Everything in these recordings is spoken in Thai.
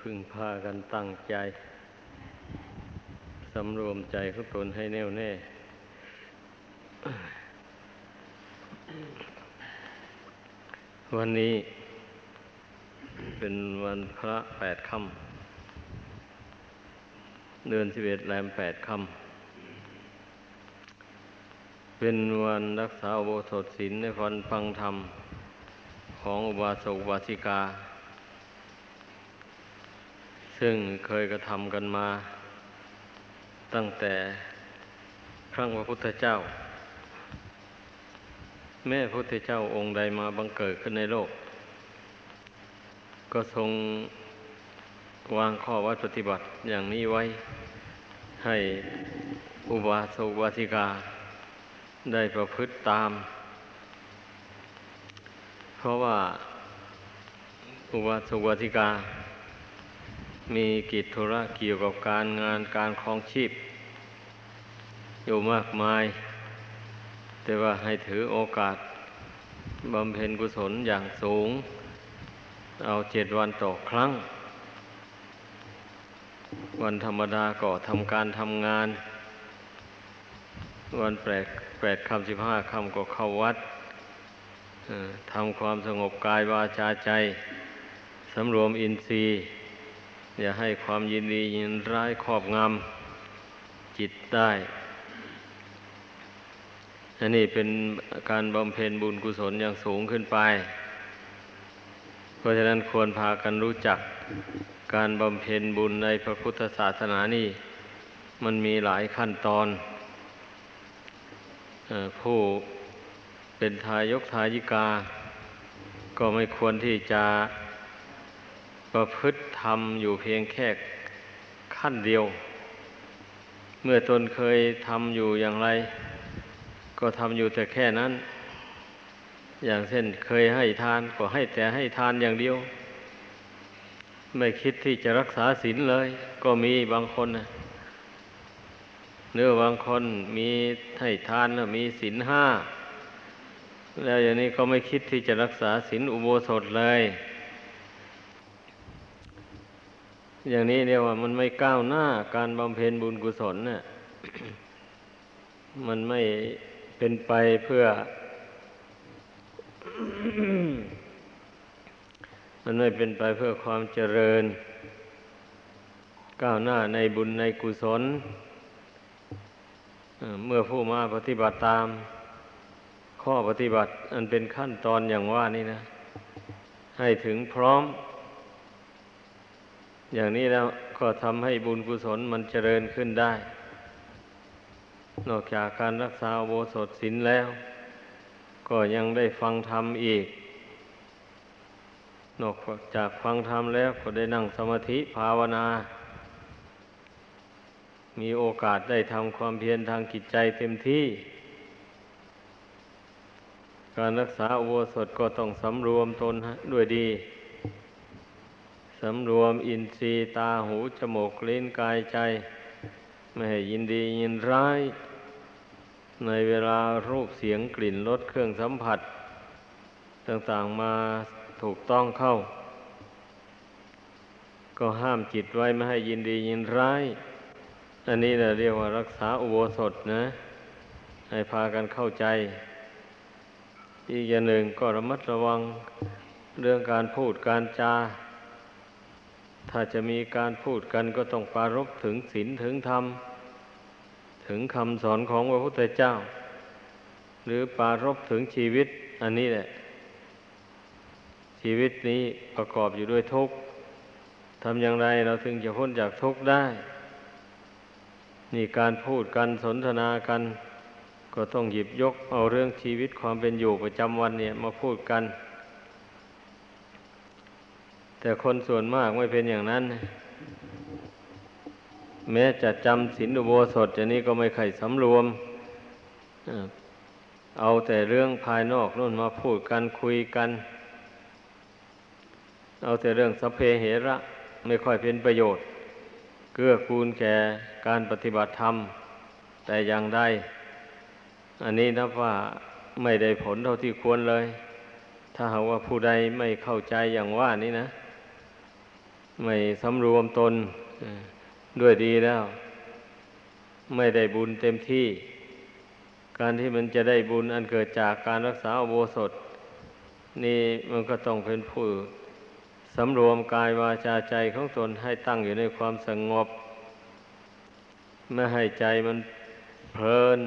พึ่งพากันตั้งใจ สำรวมใจของตนให้แน่วแน่ วันนี้ เป็นวันพระแปดค่ำเดือนสิบเอ็ดแรมแปดค่ำเป็นวันรักษาโบสถศีลในวันฟังธรรม ของอุบาสกอุบาสิกา ซึ่งเคยกระทำกันมา ตั้งแต่ครั้งพระพุทธเจ้า แม่พระพุทธเจ้าองค์ใดมาบังเกิดขึ้นในโลก ก็ทรงวางข้อวัดปฏิบัติอย่างนี้ไว้ ให้อุบาสกอุบาสิกา ได้ประพฤติตาม เพราะว่าอุบาสกอุบาสิกา มีกิจธุระเกี่ยวกับการงานการครองชีพ อยู่มากมาย แต่ว่าให้ถือโอกาสบำเพ็ญกุศลอย่างสูง เอาเจ็ดวันต่อครั้ง วันธรรมดาก็ทำการทำงาน วันแปดแปดคำสิบห้าคำก็เข้าวัดทำความสงบกายวาจาใจสำรวมอินทรีย์ อย่าให้ความยินดียินร้ายครอบงำจิตได้อันนี้เป็นการบำเพ็ญบุญกุศลอย่างสูงขึ้นไป เพราะฉะนั้นควรพากันรู้จักการบำเพ็ญบุญในพระพุทธศาสนานี่ มันมีหลายขั้นตอนผู้เป็นทายกทายิกา ก็ไม่ควรที่จะ ประพฤติธรรมอยู่เพียงแค่ขั้นเดียว เมื่อตนเคยทำอยู่อย่างไร ก็ทำอยู่แต่แค่นั้น อย่างเช่นเคยให้ทานก็ให้แต่ให้ทานอย่างเดียว ไม่คิดที่จะรักษาศีลเลย ก็มีบางคนนะเนื้อบางคนมีให้ทานแล้วมีศีลห้า แล้วอย่างนี้ก็ไม่คิดที่จะรักษาศีลอุโบสถเลย อย่างนี้เรียกว่ามันไม่ก้าวหน้าการบำเพ็ญบุญกุศลเนี่ยมันไม่เป็นไปเพื่อ มันไม่เป็นไปเพื่อความเจริญ ก้าวหน้าในบุญในกุศลเมื่อผู้มาปฏิบัติตาม ข้อปฏิบัติอันเป็นขั้นตอนอย่างว่านี่นะ ให้ถึงพร้อม อย่างนี้แล้วก็ทำให้บุญกุศลมันเจริญขึ้นได้ นอกจากการรักษาโบสถศีลแล้ว ก็ยังได้ฟังธรรมอีก นอกจากฟังธรรมแล้วก็ได้นั่งสมาธิภาวนา มีโอกาสได้ทำความเพียรทางจิตใจเต็มที่ การรักษาอุโบสถก็ต้องสำรวมตนด้วยดี สำรวมอินทรีย์ตาหูจมูกลิ้นกายใจ ไม่ให้ยินดียินร้าย ในเวลารูปเสียงกลิ่นรสเครื่องสัมผัส ต่างๆมาถูกต้องเข้า ก็ห้ามจิตไว้ไม่ให้ยินดียินร้าย อันนี้เราเรียกว่ารักษาอุโบสถนะ ให้พากันเข้าใจ อีกอย่างหนึ่งก็ระมัดระวังเรื่องการพูดการจา ถ้าจะมีการพูดกันก็ต้องปรารบถึงศีลถึงธรรม ถึงคำสอนของพระพุทธเจ้า หรือปรารบถึงชีวิต อันนี้แหละ ชีวิตนี้ประกอบอยู่ด้วยทุกข์ทำอย่างไรเราถึงจะพ้นจากทุกข์ได้ นี่การพูดกันสนทนากัน ก็ต้องหยิบยกเอาเรื่องชีวิตความเป็นอยู่ประจำวันเนี่ยมาพูดกัน แต่คนส่วนมากไม่เป็นอย่างนั้น แม้จะจำศีลอุโบสถอย่างนี้ก็ไม่ไข่สำรวม เอาแต่เรื่องภายนอกนู่นมาพูดกันคุยกัน เอาแต่เรื่องสัพเพเหระไม่ค่อยเป็นประโยชน์ เกื้อกูลแก่การปฏิบัติธรรม แต่อย่างใดอันนี้นับว่าไม่ได้ผลเท่าที่ควรเลย ถ้าหากว่าผู้ใดไม่เข้าใจอย่างว่านี้นะ ไม่สำรวมตนด้วยดีแล้ว ไม่ได้บุญเต็มที่ การที่มันจะได้บุญอันเกิดจากการรักษาอโบสถ นี่มันก็ต้องเป็นผู้สำรวมกายวาจาใจของตนให้ตั้งอยู่ในความสงบ ไม่ให้ใจมันเพลิน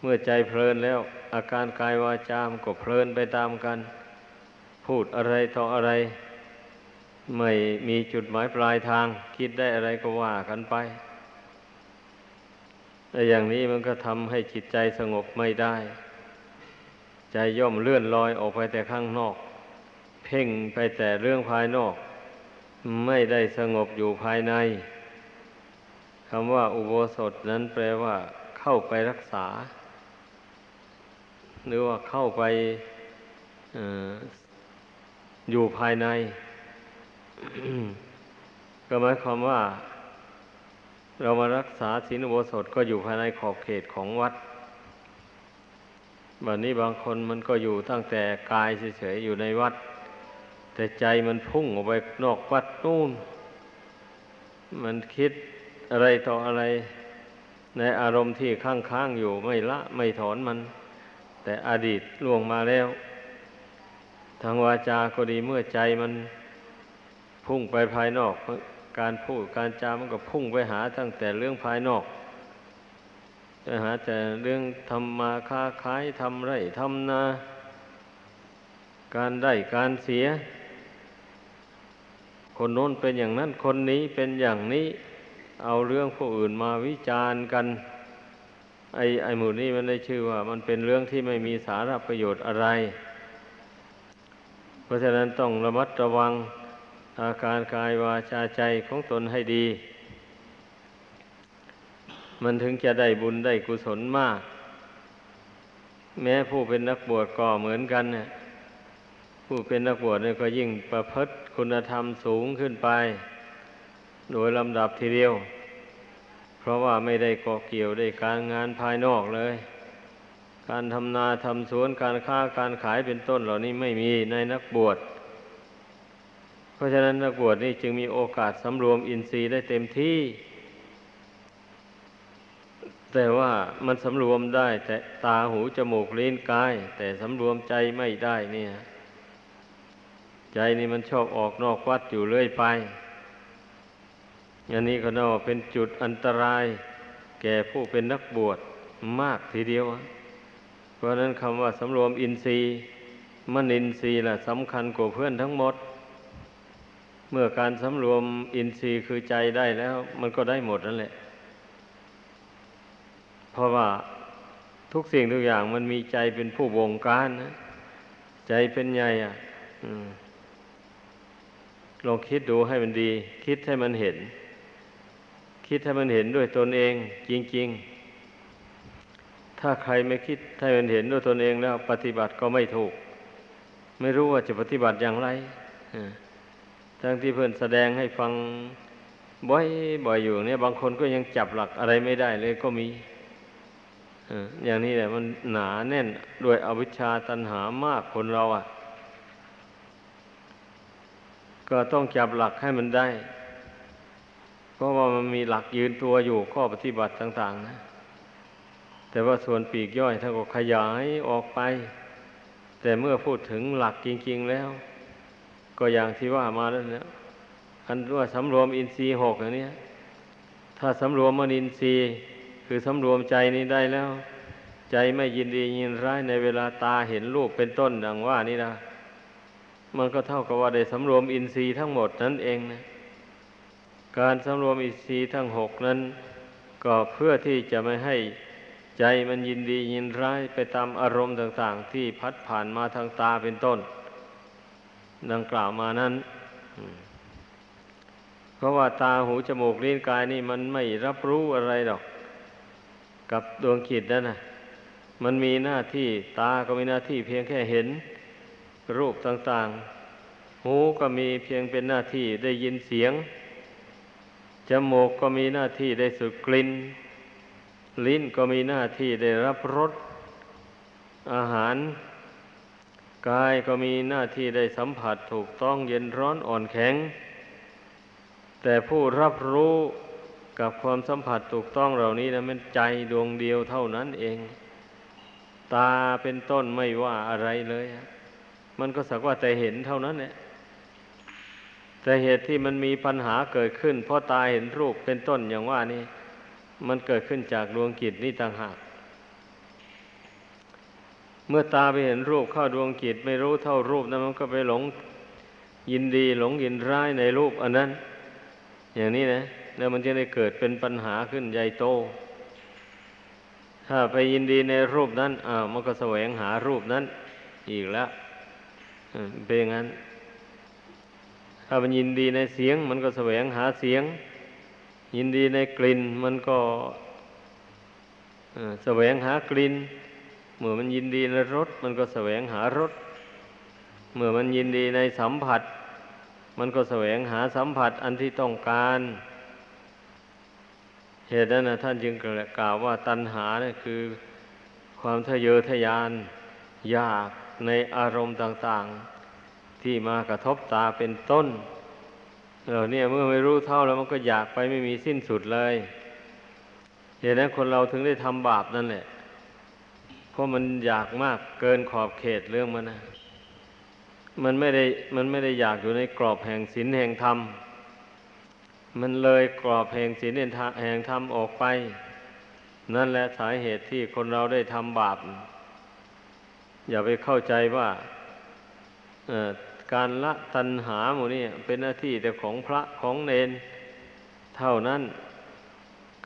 เมื่อใจเพลินแล้ว อาการกายวาจามันก็เพลินไปตามกัน พูดอะไรต่ออะไร ไม่มีจุดหมายปลายทาง คิดได้อะไรก็ว่ากันไปแต่อย่างนี้มันก็ทำให้จิตใจสงบไม่ได้ ใจย่อมเลื่อนลอยออกไปแต่ข้างนอก เพ่งไปแต่เรื่องภายนอก ไม่ได้สงบอยู่ภายในคำว่าอุโบสถนั้นแปลว่า เข้าไปรักษา หรือว่าเข้าไปออยู่ภายใน ก็หมายความว่า เรามารักษาศีลอุโบสถก็อยู่ภายในขอบเขตของวัดแบบนี้บางคนมันก็อยู่ตั้งแต่กายเฉยๆอยู่ในวัด แต่ใจมันพุ่งออกไปนอกวัดนู่น มันคิดอะไรต่ออะไร ในอารมณ์ที่ค้างๆอยู่ไม่ละไม่ถอนมัน แต่อดีตล่วงมาแล้ว ทางวาจาก็ดีเมื่อใจมัน พุ่งไปภายนอก การพูดการจามันก็พุ่งไปหาตั้งแต่เรื่องภายนอกไปหาแต่เรื่องทำมาค้าขายทำไรทำนา การได้การเสีย คนโน้นเป็นอย่างนั้นคนนี้เป็นอย่างนี้ เอาเรื่องผู้อื่นมาวิจารณ์กัน ไอ้ไอ้หมู่นี้มันได้ชื่อว่า มันเป็นเรื่องที่ไม่มีสาระประโยชน์อะไร เพราะฉะนั้นต้องระมัดระวัง อาการกายวาจาใจของตนให้ดี มันถึงจะได้บุญได้กุศลมาก แม้ผู้เป็นนักบวชก็เหมือนกันเนี่ยผู้เป็นนักบวชเนี่ยก็ยิ่งประพฤติคุณธรรมสูงขึ้นไป โดยลำดับทีเดียว เพราะว่าไม่ได้เกาะเกี่ยวได้การงานภายนอกเลย การทำนาทำสวนการค้าการขายเป็นต้นเหล่านี้ไม่มีในนักบวช เพราะฉะนั้นนักบวชนี่จึงมีโอกาสสำรวมอินทรีย์ได้เต็มที่ แต่ว่ามันสำรวมได้ แต่ตาหูจมูกลิ้นกาย แต่สำรวมใจไม่ได้เนี่ย ใจนี่มันชอบออกนอกวัดอยู่เรื่อยไปอันนี้ก็น่าเป็นจุดอันตราย แก่ผู้เป็นนักบวชมากทีเดียว เพราะนั้นคำว่าสำรวมอินทรีย์มันอินทรีย์ล่ะสำคัญกว่าเพื่อนทั้งหมด เมื่อการสำรวมอินทรีย์คือใจได้แล้ว มันก็ได้หมดนั่นแหละ เพราะว่าทุกสิ่งทุกอย่างมันมีใจเป็นผู้บงการนะ ใจเป็นใหญ่อะลองคิดดูให้มันดี คิดให้มันเห็น คิดให้มันเห็นด้วยตนเอง จริง ๆ ถ้าใครไม่คิดให้มันเห็นด้วยตนเองแล้ว ปฏิบัติก็ไม่ถูก ไม่รู้ว่าจะปฏิบัติอย่างไรอ่า ทั้งที่เพื่อนแสดงให้ฟังบ่อยบ่อยอยู่เนี่ยบางคนก็ยังจับหลักอะไรไม่ได้เลยก็มีอย่างนี้แหละมันหนาแน่นด้วยอวิชชาตันหามากคนเราอะ ก็ต้องจับหลักให้มันได้ เพราะว่ามันมีหลักยืนตัวอยู่ข้อปฏิบัติต่าง ๆ นะ แต่ว่าส่วนปีกย่อยท่านก็ขยายออกไป แต่เมื่อพูดถึงหลักจริง ๆ แล้ว ก็อย่างที่ว่ามาแล้วเนี่ยอันว่าสำรวมอินทรีย์หกอย่างนี้ถ้าสำรวมมนินทรีย์คือสำรวมใจนี้ได้แล้ว ใจไม่ยินดียินร้ายในเวลาตาเห็นรูปเป็นต้นดังว่านี่นะมันก็เท่ากับว่าได้สำรวมอินทรีย์ทั้งหมดนั่นเองนะการสำรวมอินทรีย์ทั้งหกนั้น ก็เพื่อที่จะไม่ให้ใจมันยินดียินร้ายไปตามอารมณ์ต่าง ๆ ที่พัดผ่านมาทางตาเป็นต้น ดังกล่าวมานั้นเพราะว่าตาหูจมูกลิ้นกายนี่มันไม่รับรู้อะไรหรอก กับดวงจิตนั่นนะมันมีหน้าที่ตาก็มีหน้าที่เพียงแค่เห็น รูปต่างๆ หูก็มีเพียงเป็นหน้าที่ได้ยินเสียง จมูกก็มีหน้าที่ได้สูดกลิ่น ลิ้นก็มีหน้าที่ได้รับรสอาหาร กายก็มีหน้าที่ได้สัมผัสถูกต้องเย็นร้อนอ่อนแข็ง แต่ผู้รับรู้กับความสัมผัสถูกต้องเหล่านี้นะมันใจดวงเดียวเท่านั้นเอง ตาเป็นต้นไม่ว่าอะไรเลย มันก็สักว่าแต่เห็นเท่านั้นแหละแต่เหตุที่มันมีปัญหาเกิดขึ้น เพราะตาเห็นรูปเป็นต้นอย่างว่านี่มันเกิดขึ้นจากดวงกิจนี่ต่างหาก เมื่อตาไปเห็นรูปเข้าดวงกิจไม่รู้เท่ารูปนั้นมันก็ไปหลงยินดีหลงยินร้ายในรูปอันนั้น อย่างนี้นะแล้วมันจะได้เกิดเป็นปัญหาขึ้นใหญ่โต ถ้าไปยินดีในรูปนั้นอ้ามันก็แสวงหารูปนั้น อีกแล้วเป็นอย่างนั้น ถ้ามันยินดีในเสียง มันก็แสวงหาเสียง ยินดีในกลิ่น มันก็แสวงหากลิ่น เมื่อมันยินดีในรสมันก็แสวงหารสเมื่อมันยินดีในสัมผัส มันก็แสวงหาสัมผัสอันที่ต้องการ เหตุนั้นนะท่านจึงกล่าวว่าตัณหาเนี่ยคือความทะเยอทะยานอยากในอารมณ์ต่าง ๆ ที่มากระทบตาเป็นต้นเราเนี่ยเมื่อไม่รู้เท่าแล้วมันก็อยากไปไม่มีสิ้นสุดเลยเหตุนั้นคนเราถึงได้ทำบาปนั่นแหละ เพราะมันอยากมากเกินขอบเขตเรื่องมันนะมันไม่ได้มันไม่ได้อยากอยู่ในกรอบแห่งศีลแห่งธรรม มันเลยกรอบแห่งศีลแห่งธรรมออกไป นั่นแหละสาเหตุที่คนเราได้ทำบาป อย่าไปเข้าใจว่าการละตัณหาหมูนี่เป็นหน้าที่แต่ของพระของเนนเท่านั้น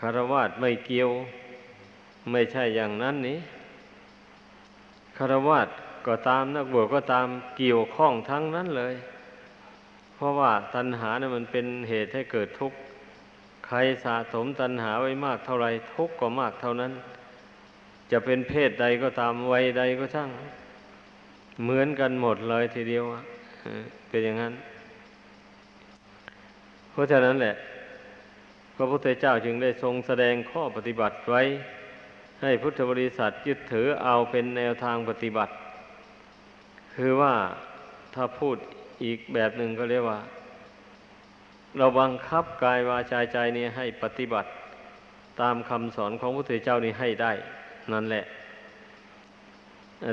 คารวะไม่เกี่ยว ไม่ใช่อย่างนั้นนี้ คารวะก็ตามนักบวชก็ตามเกี่ยวข้องทั้งนั้นเลย เพราะว่าตัณหาเนี่ยมันเป็นเหตุให้เกิดทุกข์ ใครสะสมตัณหาไว้มากเท่าไรทุกข์ก็มากเท่านั้น จะเป็นเพศใดก็ตามวัยใดก็ช่าง เหมือนกันหมดเลยทีเดียวเป็นอย่างนั้น เพราะฉะนั้นแหละ พระพุทธเจ้าจึงได้ทรงแสดงข้อปฏิบัติไว้ ให้พุทธบริษัทยึดถือเอาเป็นแนวทางปฏิบัติ คือว่าถ้าพูดอีกแบบหนึ่งก็เรียกว่า เราบังคับกายวาจาใจนี้ให้ปฏิบัติ ตามคำสอนของพระพุทธเจ้านี้ให้ได้ นั่นแหละ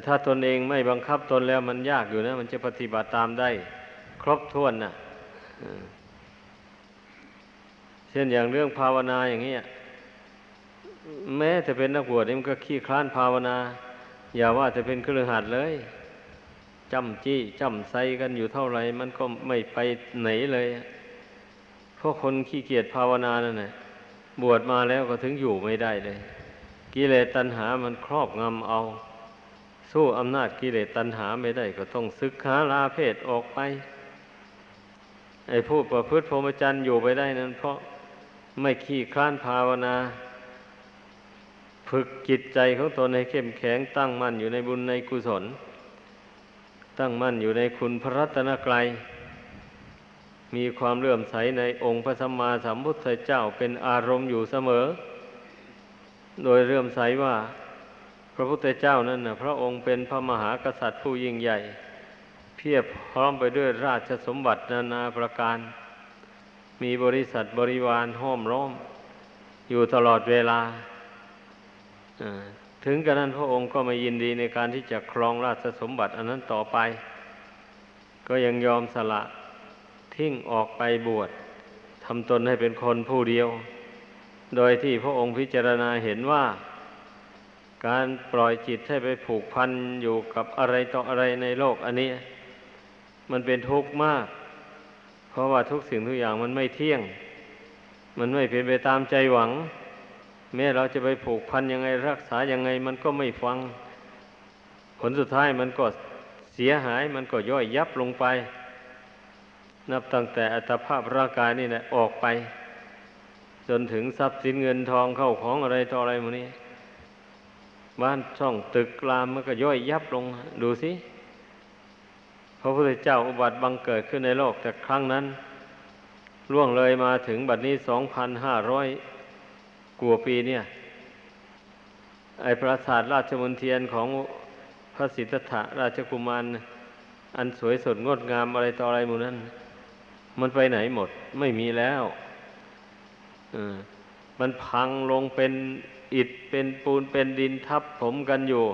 ถ้าตนเองไม่บังคับตนแล้วมันยากอยู่นะ มันจะปฏิบัติตามได้ ครบถ้วนนะเช่นอย่างเรื่องภาวนาอย่างนี้ แม้จะเป็นนักบวชนี่มันก็ขี้คลานภาวนา อย่าว่าจะเป็นเครือขัดเลยจำจี้จำไซกันอยู่เท่าไรมันก็ไม่ไปไหนเลยเพราะคนขี้เกียจภาวนานั่นแหละบวชมาแล้วก็ถึงอยู่ไม่ได้เลย กิเลสตัณหามันครอบงำเอา สู้อำนาจกิเลสตัณหาไม่ได้ก็ต้องศึกษาลาเพศออกไป ไอ้ผู้ประพฤติพรหมจรรย์อยู่ไปได้นั้น เพราะไม่ขี้คลานภาวนา ฝึกจิตใจของตนให้เข้มแข็งตั้งมั่นอยู่ในบุญในกุศล ตั้งมั่นอยู่ในคุณพระรัตนกรัยมีความเลื่อมใสในองค์พระสัมมาสัมพุทธเจ้าเป็นอารมณ์อยู่เสมอ โดยเลื่อมใสว่า พระพุทธเจ้านั้นนะพระองค์เป็นพระมหากษัตริย์ผู้ยิ่งใหญ่ เพียบพร้อมไปด้วยราชสมบัตินานาประการ มีบริษัทบริวารห้อมล้อม อยู่ตลอดเวลา ถึงกระนั้นพระองค์ก็ไม่ยินดีในการที่จะครองราชสมบัติอันนั้นต่อไป ก็ยังยอมสละทิ้งออกไปบวชทำตนให้เป็นคนผู้เดียว โดยที่พระองค์พิจารณาเห็นว่า การปล่อยจิตให้ไปผูกพันอยู่กับอะไรต่ออะไรในโลกอันนี้ มันเป็นทุกข์มาก เพราะว่าทุกสิ่งทุกอย่างมันไม่เที่ยง มันไม่เป็นไปตามใจหวัง แม้เราจะไปผูกพันยังไงรักษายังไง มันก็ไม่ฟัง ผลสุดท้ายมันก็เสียหายมันก็ย่อยยับลงไป นับตั้งแต่อัตภาพร่างกายนี่แหละออกไป จนถึงทรัพย์สินเงินทองเข้าของอะไรต่ออะไรมนี้ บ้านช่องตึกรามมันก็ย่อยยับลงดูสิพระพุทธเจ้าอุบัติบังเกิดขึ้นในโลกแต่ครั้งนั้น ล่วงเลยมาถึงบัดนี้สองพันห้าร้อย กลัวปีเนี่ย ไอปราสาทราชมนเทียนของพระสิทธัตถะราชกุมาร อันสวยสดงดงามอะไรต่ออะไรหมู่นั้น มันไปไหนหมด ไม่มีแล้วมันพังลงเป็นอิฐเป็นปูนเป็นดินทับผมกันอยู่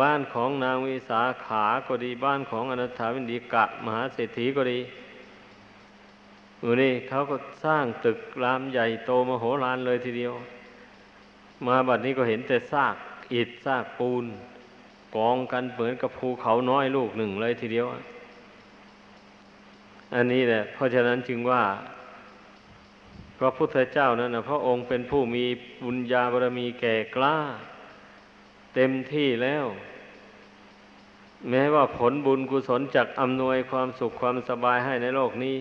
บ้านของนางวิสาขาก็ดีบ้านของอนัถาวินดีกะ มหาเศรษฐีก็ดี อูนี่เขาก็สร้างตึกรามใหญ่โตมโหฬารเลยทีเดียว มาบัดนี้ก็เห็นแต่ซากอิฐซากปูน กองกันเหมือนกับภูเขาน้อยลูกหนึ่งเลยทีเดียว อันนี้แหละ เพราะฉะนั้นจึงว่า พระพุทธเจ้านั้นนะพระองค์เป็นผู้มีบุญญาบารมีแก่กล้า เต็มที่แล้ว แม้ว่าผลบุญกุศลจากอำนวยความสุขความสบายให้ในโลกนี้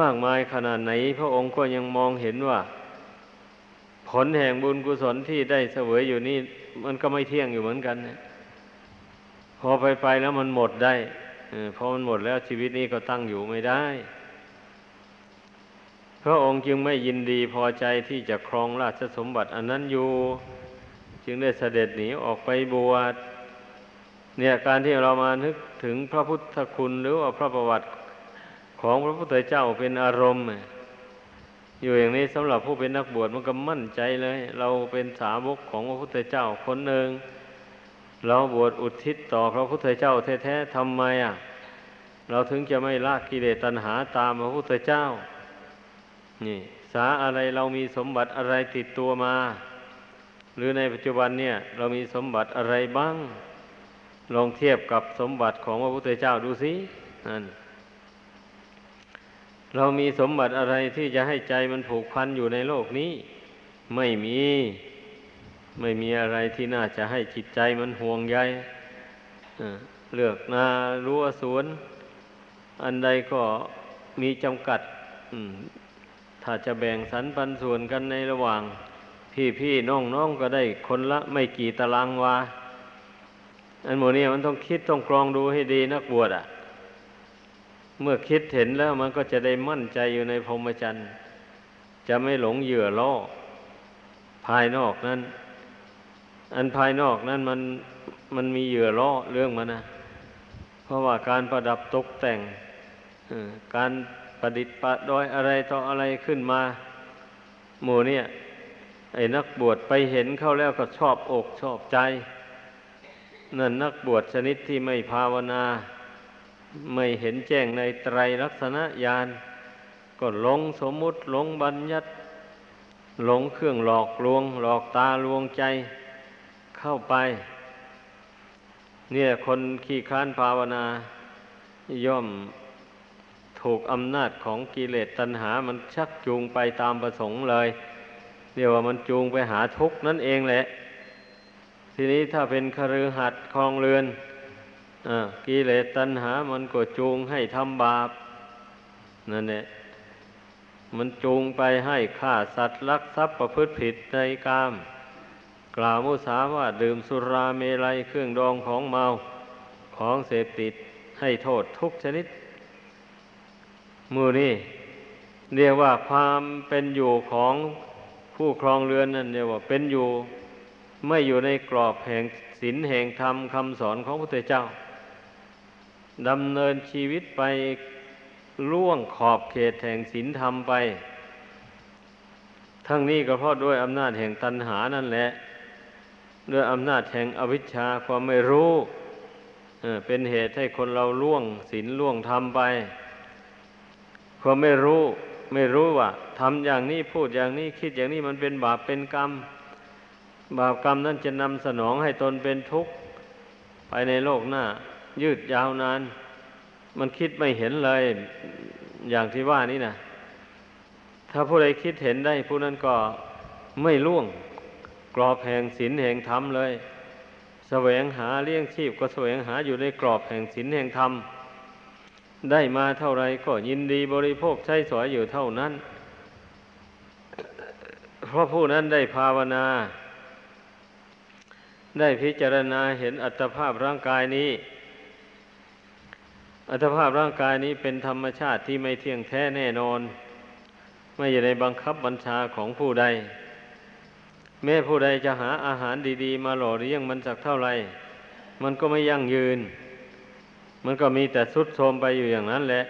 มากมายขนาดไหน พระองค์ก็ยังมองเห็นว่า ผลแห่งบุญกุศลที่ได้เสวยอยู่นี่ มันก็ไม่เที่ยงอยู่เหมือนกันนะพอไปไปแล้วมันหมดได้พอมันหมดแล้วชีวิตนี้ก็ตั้งอยู่ไม่ได้ พระองค์จึงไม่ยินดีพอใจที่จะครองราชสมบัติอันนั้นอยู่ จึงได้เสด็จหนีออกไปบวชเนี่ยการที่เรามานึกถึงพระพุทธคุณหรือว่าพระประวัติ ของพระพุทธเจ้าเป็นอารมณ์อยู่อย่างนี้สำหรับผู้เป็นนักบวชมันก็มั่นใจเลย เราเป็นสาวกของพระพุทธเจ้าคนหนึ่งเราบวชอุทิศต่อพระพุทธเจ้าแท้ๆทำไมอะ เราถึงจะไม่ละกิเลสตัณหาตามพระพุทธเจ้า นี่สาอะไรเรามีสมบัติอะไรติดตัวมา หรือในปัจจุบันเนี่ย เรามีสมบัติอะไรบ้าง ลองเทียบกับสมบัติของพระพุทธเจ้าดูสินั่น เรามีสมบัติอะไรที่จะให้ใจมันผูกพันอยู่ในโลกนี้ ไม่มีไม่มีอะไรที่น่าจะให้จิตใจมันห่วงใยเลือกนารั้วสวน อันใดก็มีจำกัดถ้าจะแบ่งสรรปันส่วนกันในระหว่าง พี่พี่น้องน้องก็ได้คนละไม่กี่ตารางวา อันโมนี้มันต้องคิดต้องกรองดูให้ดีนักบวชอะ เมื่อคิดเห็นแล้วมันก็จะได้มั่นใจอยู่ในพรหมจรรย์ จะไม่หลงเหยื่อล่อภายนอกนั้น อันภายนอกนั้นมันมันมีเหยื่อล่อเรื่องมันนะเพราะว่าการประดับตกแต่งการประดิษฐ์ประดอยอะไรต่ออะไรขึ้นมาหมู่เนี่ยไอ้นักบวชไปเห็นเข้าแล้วก็ชอบอกชอบใจ นั่นนักบวชชนิดที่ไม่ภาวนา ไม่เห็นแจ้งในไตรลักษณะญาณก็หลงสมมุติหลงบัญญัติหลงเครื่องหลอกลวง หลอกตาลวงใจเข้าไป เนี่ยคนขี้ค้านภาวนา ย่อมถูกอำนาจของกิเลสตัณหา มันชักจูงไปตามประสงค์เลยเรียกว่ามันจูงไปหาทุกข์นั่นเองแหละ ทีนี้ถ้าเป็นคฤหัสถ์คลองเรือน กิเลสตัณหา มันก็จูงให้ทำบาปนั่นแหละมันจูงไปให้ฆ่าสัตว์ลักทรัพย์ประพฤติผิดในกาม กล่าวมุสาว่าดื่มสุราเมลัยเครื่องดองของเมาของเสพติดให้โทษทุกชนิดมือนี่เรียกว่าความเป็นอยู่ของผู้ครองเรือนนั่นเรียกว่าเป็นอยู่ไม่อยู่ในกรอบแห่งศีลแห่งธรรมคำสอนของพระพุทธเจ้า ดำเนินชีวิตไปล่วงขอบเขตแห่งศีลธรรมไป ทั้งนี้ก็เพราะด้วยอำนาจแห่งตัณหานั่นแหละ ด้วยอำนาจแห่งอวิชชาความไม่รู้เป็นเหตุให้คนเราล่วงศีลล่วงธรรมไป ความไม่รู้ไม่รู้ว่าทำอย่างนี้พูดอย่างนี้คิดอย่างนี้มันเป็นบาปเป็นกรรม บาปกรรมนั้นจะนำสนองให้ตนเป็นทุกข์ไปในโลกหน้า ยืดยาวนาน มันคิดไม่เห็นเลย อย่างที่ว่านี่นะถ้าผู้ใดคิดเห็นได้ ผู้นั้นก็ไม่ล่วงกรอบแห่งศีลแห่งธรรมเลยสแสวงหาเลี้ยงชีพก็แสวงหาอยู่ในกรอบแห่งศีลแห่งธรรมได้มาเท่าไรก็ยินดีบริโภคใช้สอยอยู่เท่านั้น เพราะผู้นั้นได้ภาวนา ได้พิจารณาเห็นอัตภาพร่างกายนี้ อัตภาพร่างกายนี้เป็นธรรมชาติที่ไม่เที่ยงแท้แน่นอน ไม่อยู่ในบังคับบัญชาของผู้ใด แม้ผู้ใดจะหาอาหารดีๆ มาหล่อเลี้ยงมันสักเท่าไหร่ มันก็ไม่ยั่งยืน มันก็มีแต่สุดโทมไปอยู่อย่างนั้นแหละ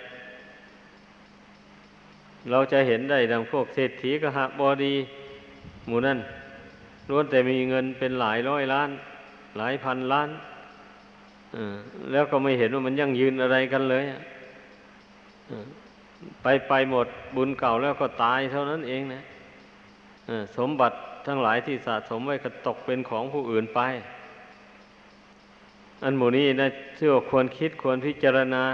เราจะเห็นได้ดังพวกเศรษฐีกหบอดี หมู่นั่นล้วนแต่มีเงินเป็นหลายร้อยล้าน หลายพันล้าน แล้วก็ไม่เห็นว่ามันยั่งยืนอะไรกันเลยไปไปหมดบุญเก่าแล้วก็ตายเท่านั้นเองนะสมบัติทั้งหลายที่สะสมไว้ก็ตกเป็นของผู้อื่นไป อันหมู่นี้นะเชื่อควรคิดควรพิจารณา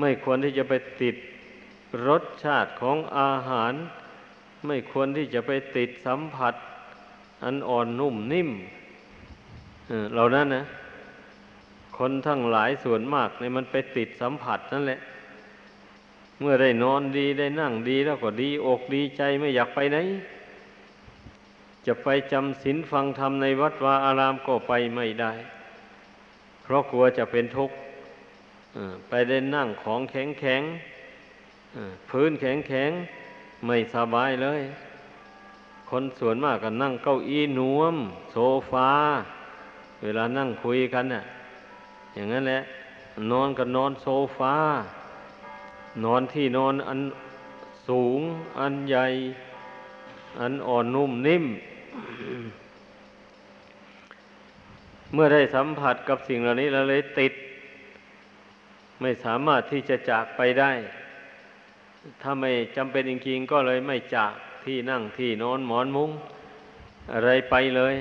ไม่ควรที่จะไปติดรสชาติของอาหาร ไม่ควรที่จะไปติดสัมผัส อันอ่อนนุ่มนิ่มเหล่านั้นนะ คนทั้งหลายส่วนมากเนี่ยมันไปติดสัมผัสนั่นแหละ เมื่อได้นอนดีได้นั่งดีแล้วก็ดีอกดีใจไม่อยากไปไหน จะไปจำศีลฟังธรรมในวัดวาอารามก็ไปไม่ได้ เพราะกลัวจะเป็นทุกข์ไปได้นั่งของแข็งแข็งพื้นแข็งแข็งไม่สบายเลย คนส่วนมากก็นั่งเก้าอี้นวม โซฟา เวลานั่งคุยกันน่ะ อย่างนั้นแหละ นอนก็นอนโซฟา นอนที่นอนอันสูง อันใหญ่ อันอ่อนนุ่มนิ่ม เมื่อได้สัมผัสกับสิ่งเหล่านี้แล้วเลยติด ไม่สามารถที่จะจากไปได้ ถ้าไม่จำเป็นจริงๆก็เลยไม่จากที่นั่งที่นอนหมอนมุง้งอะไรไปเลย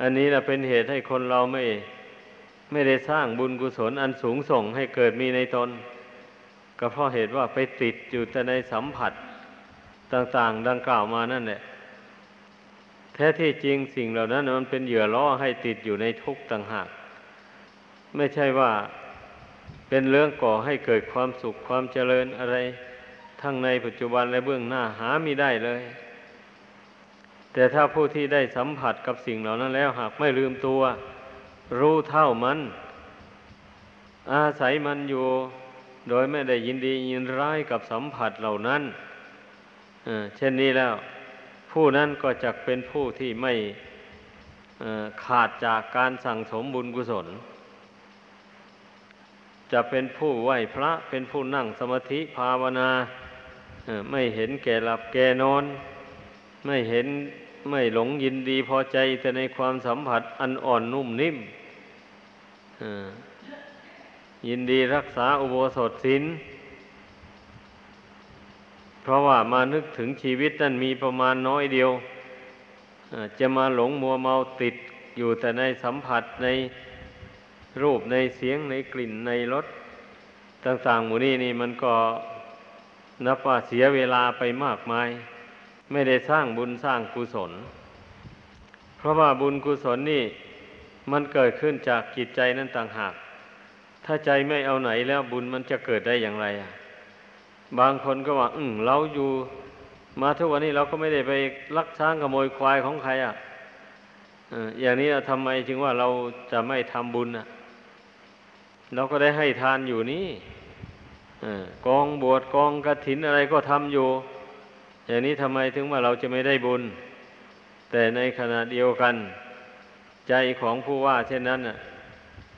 อันนี้แหละเป็นเหตุให้คนเราไม่ ไม่ได้สร้างบุญกุศลอันสูงส่งให้เกิดมีในตน ก็เพราะเหตุว่าไปติดอยู่แต่ในสัมผัสต่างๆ ดังกล่าวมานั่นแหละแท้ที่จริงสิ่งเหล่านั้นมันเป็นเหยื่อล่อให้ติดอยู่ในทุกข์ต่างหาก ไม่ใช่ว่าเป็นเรื่องก่อให้เกิดความสุขความเจริญอะไร ทั้งในปัจจุบันและเบื้องหน้าหาไม่ได้เลย แต่ถ้าผู้ที่ได้สัมผัสกับสิ่งเหล่านั้นแล้วหากไม่ลืมตัว รู้เท่ามัน อาศัยมันอยู่ โดยไม่ได้ยินดียินร้ายกับสัมผัสเหล่านั้นเช่นนี้แล้ว ผู้นั้นก็จะเป็นผู้ที่ไม่ขาดจากการสั่งสมบุญกุศล จะเป็นผู้ไหวพระเป็นผู้นั่งสมาธิภาวนาไม่เห็นแก่หลับแก่นอน ไม่เห็นไม่หลงยินดีพอใจแต่ในความสัมผัสอันอ่อนนุ่มนิ่ม ยินดีรักษาอุโบสถศีลเพราะว่ามานึกถึงชีวิตนั้นมีประมาณน้อยเดียว จะมาหลงมัวเมาติดอยู่แต่ในสัมผัสในรูปในเสียงในกลิ่นในรสต่างๆหมู่นี้นี่มันก็นับว่าเสียเวลาไปมากมาย ไม่ได้สร้างบุญสร้างกุศล เพราะว่าบุญกุศลนี่ มันเกิดขึ้นจากจิตใจนั่นต่างหาก ถ้าใจไม่เอาไหนแล้วบุญมันจะเกิดได้อย่างไรอะบางคนก็ว่า อืมเราอยู่ มาทุกวันนี้เราก็ไม่ได้ไปลักช้างขโมยควายของใครอะอย่างนี้ทำไมจึงว่าเราจะไม่ทำบุญอะ เราก็ได้ให้ทานอยู่นี่กองบวชกองกระถินอะไรก็ทำอยู่ อย่างนี้ทำไมถึงว่าเราจะไม่ได้บุญ แต่ในขณะเดียวกัน ใจของผู้ว่า เช่นนั้น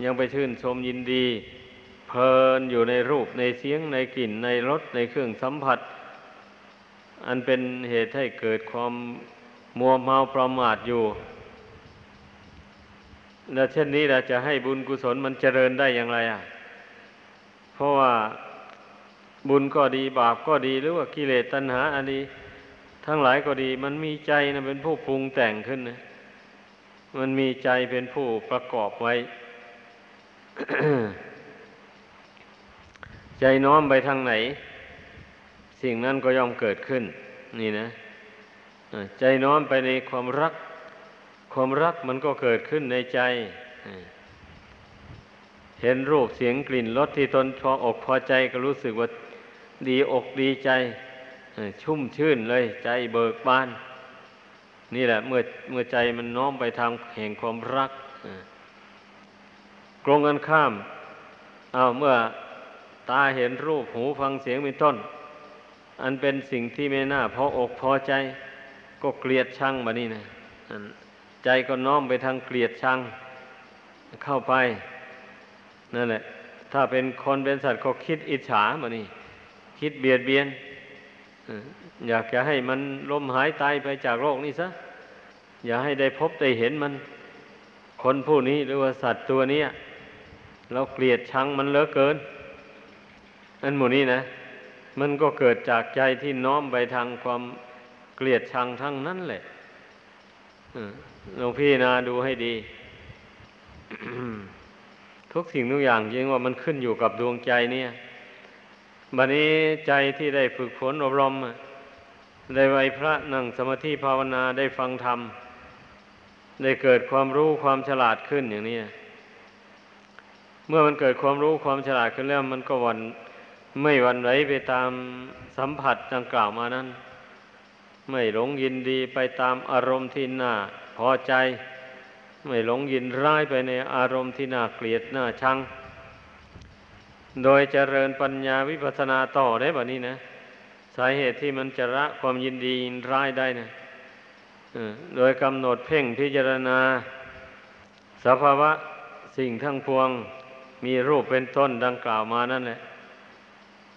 ยังไปชื่นชมยินดี เพลินอยู่ในรูปในเสียงในกลิ่นในรสในเครื่องสัมผัส อันเป็นเหตุให้เกิดความมัวเมาประมาทอยู่ และเช่นนี้เราจะให้บุญกุศลมันเจริญได้อย่างไรอะ เพราะว่าบุญก็ดีบาปก็ดีหรือว่ากิเลสตัณหาอันนี้ทั้งหลายก็ดี มันมีใจนะเป็นผู้ปรุงแต่งขึ้นนะ มันมีใจเป็นผู้ประกอบไว้ ใจน้อมไปทางไหน สิ่งนั้นก็ย่อมเกิดขึ้น นี่นะใจน้อมไปในความรัก ความรักมันก็เกิดขึ้นในใจ เห็นรูปเสียงกลิ่นรสที่ตนพออกพอใจก็รู้สึกว่าดีอกดีใจ ชุ่มชื่นเลยใจเบิกบาน นี่แหละ เมื่อเมื่อใจมันน้อมไปทางแห่งความรักกรงกันข้ามเอาเมื่อตาเห็นรูปหูฟังเสียงเป็นต้น อันเป็นสิ่งที่ไม่น่าพออกพอใจ ก็เกลียดชังมานี่นะใจก็น้อมไปทางเกลียดชังเข้าไป นั่นแหละ ถ้าเป็นคนเป็นสัตว์ก็คิดอิจฉามานี่คคิดเบียดเบียน อยากจะให้มันล้มหายตายไปจากโลกนี้ซะ อย่าให้ได้พบได้เห็นมัน คนผู้นี้หรือว่าสัตว์ตัวนี้เราเกลียดชังมันเหลือเกิน อันหมู่นี้นะ มันก็เกิดจากใจที่น้อมไปทางความเกลียดชังทั้งนั้นแหละหลวงพี่นาดูให้ดี ทุกสิ่งทุกอย่างจริงว่ามันขึ้นอยู่กับดวงใจเนี่ย บัดนี้ใจที่ได้ฝึกฝนอบรม ได้ไหวพระนั่งสมาธิภาวนาได้ฟังธรรม ได้เกิดความรู้ความฉลาดขึ้นอย่างนี้ เมื่อมันเกิดความรู้ความฉลาดขึ้นแล้ว มันก็วันไม่วันไหวไปตามสัมผัสดังกล่าวมานั้น ไม่หลงยินดีไปตามอารมณ์ที่น่าพอใจ ไม่หลงยินร้ายไปในอารมณ์ที่น่าเกลียดน่าชัง โดยเจริญปัญญาวิปัสนาต่อได้แบบนี้นะ สาเหตุที่มันจะละความยินดียินร้ายได้นะโดยกำหนดเพ่งพิจารณา สภาวะสิ่งทั้งพวงมีรูปเป็นต้นดังกล่าวมานั่นแหละ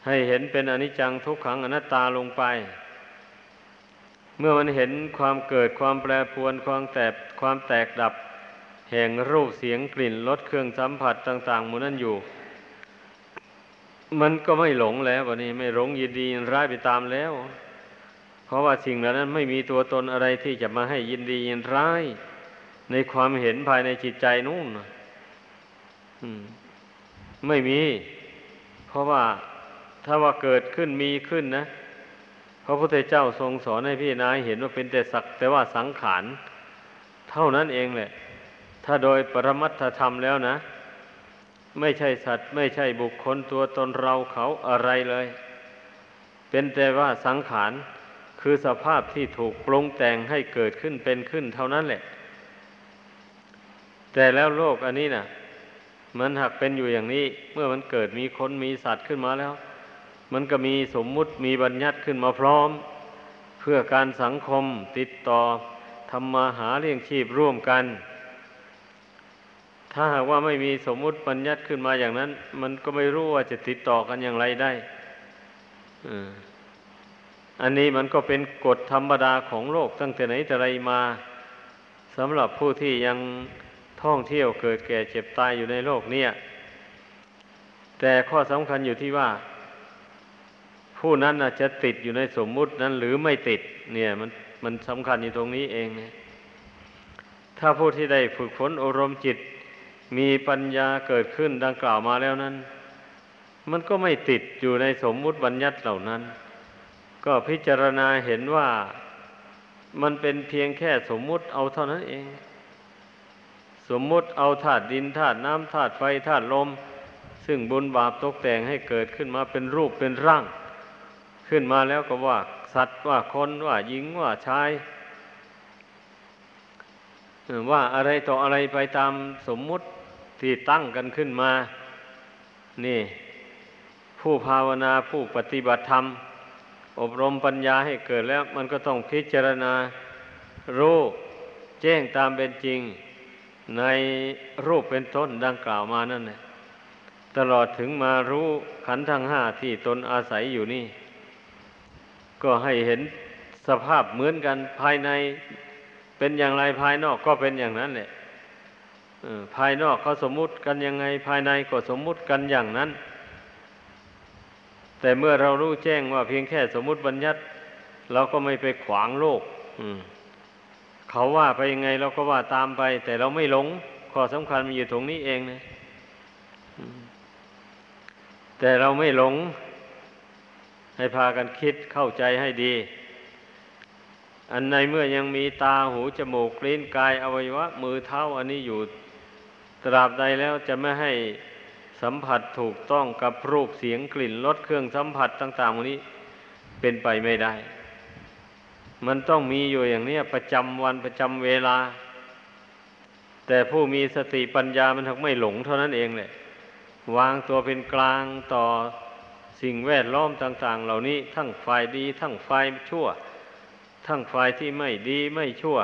ให้เห็นเป็นอนิจจังทุกขังอนัตตาลงไป เมื่อมันเห็นความเกิดความแปรปรวนความแตกความแตกดับ แห่งรูปเสียงกลิ่นรสเครื่องสัมผัสต่าง ๆมูนั้นอยู่ มันก็ไม่หลงแล้ววันนี้ไม่หลงยินดียินร้ายไปตามแล้ว เพราะว่าสิ่งเหล่านั้นไม่มีตัวตนอะไรที่จะมาให้ยินดียินร้าย ในความเห็นภายในจิตใจนู่นไม่มี เพราะว่าถ้าว่าเกิดขึ้นมีขึ้นนะพระพุทธเจ้าทรงสอนให้พี่นายเห็นว่าเป็นแต่สักแต่ว่าสังขาร เท่านั้นเองแหละ ถ้าโดยปรมัตถธรรมแล้วนะ ไม่ใช่สัตว์ ไม่ใช่บุคคลตัวตนเราเขาอะไรเลย เป็นแต่ว่าสังขารคือสภาพที่ถูกปรุงแต่งให้เกิดขึ้นเป็นขึ้นเท่านั้นแหละ แต่แล้วโลกอันนี้นะ่ะ มันหักเป็นอยู่อย่างนี้ เมื่อมันเกิดมีคนมีสัตว์ขึ้นมาแล้ว มันก็มีสมมุติมีบัญญัติขึ้นมาพร้อม เพื่อการสังคมติดต่อทำมาหาเลี้ยงชีพร่วมกัน ถ้าหากว่าไม่มีสมมุติปัญญัติขึ้นมาอย่างนั้น มันก็ไม่รู้ว่าจะติดต่อกันอย่างไรได้อันนี้มันก็เป็นกฎธรรมดาของโลกตั้งแต่ไหนแต่ไรมาสำหรับผู้ที่ยังท่องเที่ยวเกิดแก่เจ็บตายอยู่ในโลกเนี่ย แต่ข้อสำคัญอยู่ที่ว่า ผู้นั้นจะติดอยู่ในสมมุตินั้นหรือไม่ติด เนี่ย มันมันสำคัญอยู่ตรงนี้เองเนี่ยถ้าผู้ที่ได้ฝึกฝนอารมณ์จิต มีปัญญาเกิดขึ้นดังกล่าวมาแล้วนั้น มันก็ไม่ติดอยู่ในสมมุติบัญญัติเหล่านั้น ก็พิจารณาเห็นว่ามันเป็นเพียงแค่สมมุติเอาเท่านั้นเอง สมมุติเอาธาตุดินธาตุน้ำธาตุไฟธาตุลม ซึ่งบุญบาปตกแต่งให้เกิดขึ้นมาเป็นรูปเป็นร่าง ขึ้นมาแล้วก็ว่า สัตว์ว่าคนว่าหญิงว่าชายว่าอะไรต่ออะไรไปตามสมมุติ ที่ตั้งกันขึ้นมา นี่ ผู้ภาวนาผู้ปฏิบัติธรรม อบรมปัญญาให้เกิดแล้ว มันก็ต้องพิจารณารู้แจ้งตามเป็นจริง ในรูปเป็นต้นดังกล่าวมานั่นแหละตลอดถึงมารู้ขันธ์ทั้งห้าที่ตนอาศัยอยู่นี่ ก็ให้เห็นสภาพเหมือนกันภายในเป็นอย่างไรภายนอกก็เป็นอย่างนั้นแหละ ภายนอกเขาสมมุติกันยังไง ภายในก็สมมุติกันอย่างนั้น แต่เมื่อเรารู้แจ้งว่าเพียงแค่สมมุติบัญญัติ เราก็ไม่ไปขวางโลกเขาว่าไปยังไงเราก็ว่าตามไป แต่เราไม่หลงข้อสำคัญมันอยู่ตรงนี้เองนะแต่เราไม่หลง ให้พากันคิดเข้าใจให้ดี อันในเมื่อยังมีตาหูจมูกลิ้นกายอวัยวะ มือเท้าอันนี้อยู่ ตราบใดแล้วจะไม่ให้สัมผัสถูกต้องกับรูปเสียงกลิ่นรสเครื่องสัมผัสต่างๆวันนี้เป็นไปไม่ได้ มันต้องมีอยู่อย่างนี้ประจำวันประจำเวลา แต่ผู้มีสติปัญญามันถึงไม่หลงเท่านั้นเองแหละวางตัวเป็นกลางต่อสิ่งแวดล้อมต่าง ๆ เหล่านี้ทั้งฝ่ายดี ทั้งฝ่ายชั่ว ทั้งฝ่ายที่ไม่ดีไม่ชั่ว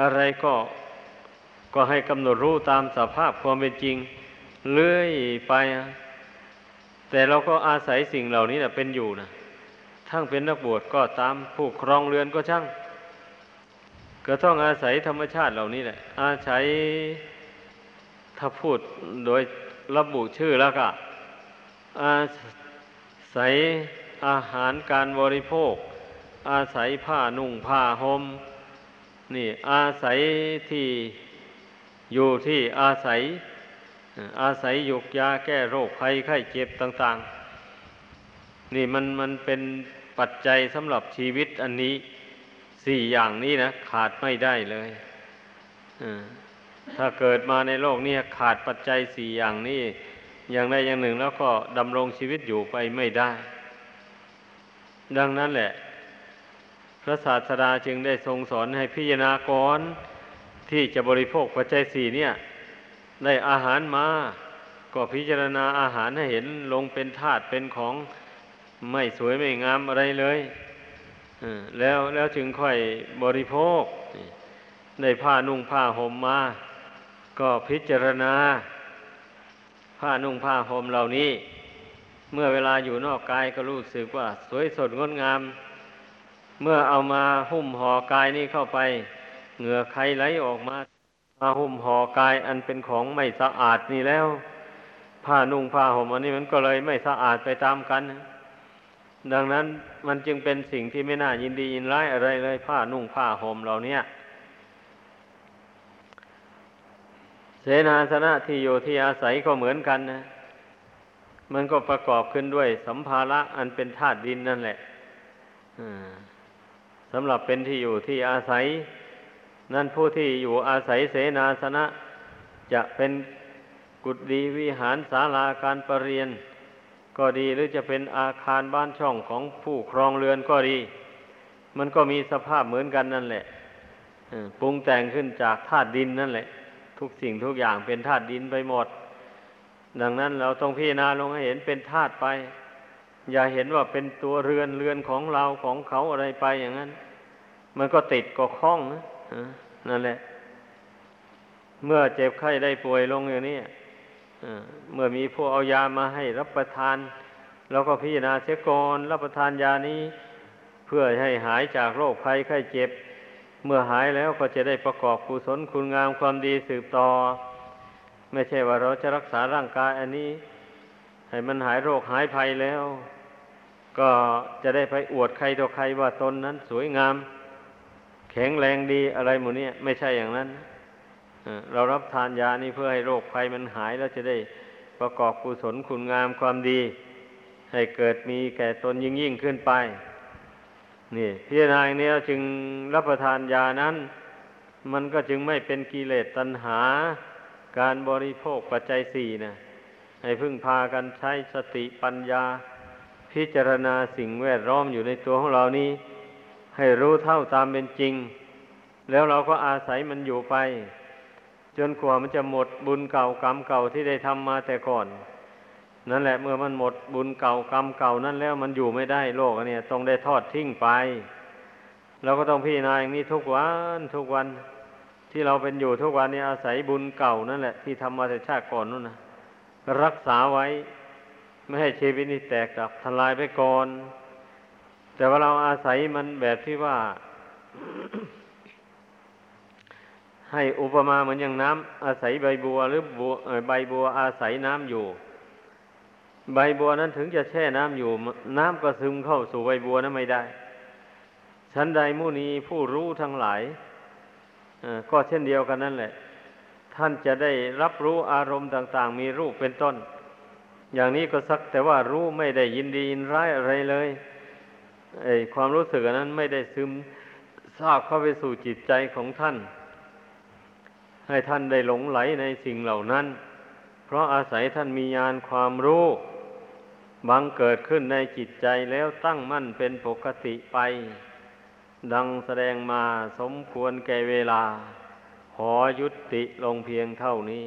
อะไรก็ ก็ให้กำหนดรู้ตามสภาพความเป็นจริง เลื่อยไป แต่เราก็อาศัยสิ่งเหล่านี้นะเป็นอยู่นะทั้งเป็นนักบวชก็ตามผู้ครองเรือนก็ช่าง ก็ต้องอาศัยธรรมชาติเหล่านี้แหละ อาศัยถ้าพูดโดยระบุชื่อแล้วก็ อาศัยอาหารการบริโภค อาศัยผ้านุ่งผ้าหม่มนี่อาศัยที่ อยู่ที่อาศัยอาศัยยุกยาแก้โรคภัยไข้เจ็บต่าง ๆ นี่มันมันเป็นปัจจัยสำหรับชีวิตอันนี้สี่อย่างนี้นะ ขาดไม่ได้เลยถ้าเกิดมาในโลกนี้ขาดปัจจัยสี่อย่างนี้ อย่างใดอย่างหนึ่งแล้วก็ดำรงชีวิตอยู่ไปไม่ได้ ดังนั้นแหละ พระศาสดาจึงได้ทรงสอนให้พิจารณากร ที่จะบริโภคปัจจัยสี่เนี่ย ได้อาหารมาก็พิจารณาอาหารให้เห็นลงเป็นธาตุเป็นของไม่สวยไม่งามอะไรเลยแล้วแล้วจึงค่อยบริโภคได้ผ้านุ่งผ้าห่มมา ก็พิจารณา ผ้านุ่งผ้าห่มเหล่านี้ เมื่อเวลาอยู่นอกกายก็รู้สึกว่า สวยสดงดงาม เมื่อเอามาหุ้มห่อกายนี้เข้าไป เหงื่อใครไหลออกมามาหุ้มห่อกายอันเป็นของไม่สะอาดนี่แล้ว ผ้านุ่งผ้าห่มอันนี้มันก็เลยไม่สะอาดไปตามกัน ดังนั้นมันจึงเป็นสิ่งที่ไม่น่ายินดียินร้ายอะไรเลย ผ้านุ่งผ้าห่มเหล่านี้เสนาสนะที่อยู่ที่อาศัยก็เหมือนกันนะ มันก็ประกอบขึ้นด้วยสัมภาระอันเป็นธาตุดินนั่นแหละสำหรับเป็นที่อยู่ที่อาศัย นั่นผู้ที่อยู่อาศัยเสนาสนะ จะเป็นกุฏิวิหารศาลาการประเรียน ก็ดีหรือจะเป็นอาคารบ้านช่องของผู้ครองเรือนก็ดี มันก็มีสภาพเหมือนกันนั่นแหละปรุงแต่งขึ้นจากธาตุดินนั่นแหละ ทุกสิ่งทุกอย่างเป็นธาตุดินไปหมด ดังนั้นเราต้องพิจารณาลงให้เห็นเป็นธาตุไป อย่าเห็นว่าเป็นตัวเรือนเรือนของเราของเขาอะไรไปอย่างนั้น มันก็ติดก็คล้องนั่ นั่นแหละ เมื่อเจ็บไข้ได้ป่วยลงอย่างนี้เมื่อมีผู้เอายามาให้รับประทานเราก็พิจารณาเสียก่อนรับประทานยานี้ เพื่อให้หายจากโรคภัยไข้เจ็บ เมื่อหายแล้วก็จะได้ประกอบกุศลคุณงามความดีสืบต่อ ไม่ใช่ว่าเราจะรักษาร่างกายอันนี้ ให้มันหายโรคหายภัยแล้ว ก็จะได้ไปอวดใครต่อใครว่าตนนั้นสวยงาม แข็งแรงดีอะไรหมดนี้ไม่ใช่อย่างนั้นเรารับทานยานี้เพื่อให้โรคภัยมันหายแล้วจะได้ประกอบกุศลคุณงามความดี ให้เกิดมีแก่ตนยิ่งยิ่งขึ้นไป นี่พิจารณาอย่างนี้จึงรับประทานยานั้น มันก็จึงไม่เป็นกิเลสตัณหา การบริโภคปัจจัยสี่นะให้พึ่งพากันใช้สติปัญญา พิจารณาสิ่งแวดล้อมอยู่ในตัวของเรานี้ ให้รู้เท่าตามเป็นจริง แล้วเราก็อาศัยมันอยู่ไป จนกว่ามันจะหมดบุญเก่ากรรมเก่าที่ได้ทำมาแต่ก่อน นั่นแหละเมื่อมันหมดบุญเก่ากรรมเก่านั่นแล้วมันอยู่ไม่ได้โลกอันนี้ต้องได้ทอดทิ้งไปเราก็ต้องพิจารณาอย่างนี้ทุกวันทุกวันที่เราเป็นอยู่ทุกวันนี้อาศัยบุญเก่านั่นแหละ ที่ทำมาแต่ชาติก่อนนู่นนะรักษาไว้ ไม่ให้ชีวิตนี้แตกดับทลายไปก่อน แต่ว่าเราอาศัยมันแบบที่ว่า ให้อุปมาเหมือนอย่างน้ำอาศัยใบบัวหรือบัวใบบัวอาศัยน้ำอยู่ ใบบัวนั้นถึงจะแช่น้ำอยู่ น้ำก็ซึมเข้าสู่ใบบัวนั้นไม่ได้ชั้นใดมุนีผู้รู้ทั้งหลายก็เช่นเดียวกันนั่นแหละ ท่านจะได้รับรู้อารมณ์ต่าง ๆ มีรูปเป็นต้น อย่างนี้ก็สักแต่ว่ารู้ไม่ได้ยินดียินร้ายอะไรเลย ไอ้ความรู้สึกนั้นไม่ได้ซึมซาบเข้าไปสู่จิตใจของท่าน ให้ท่านได้หลงไหลในสิ่งเหล่านั้น เพราะอาศัยท่านมีญาณความรู้บังเกิดขึ้นในจิตใจแล้วตั้งมั่นเป็นปกติไป ดังแสดงมาสมควรแก่เวลา ขอยุติลงเพียงเท่านี้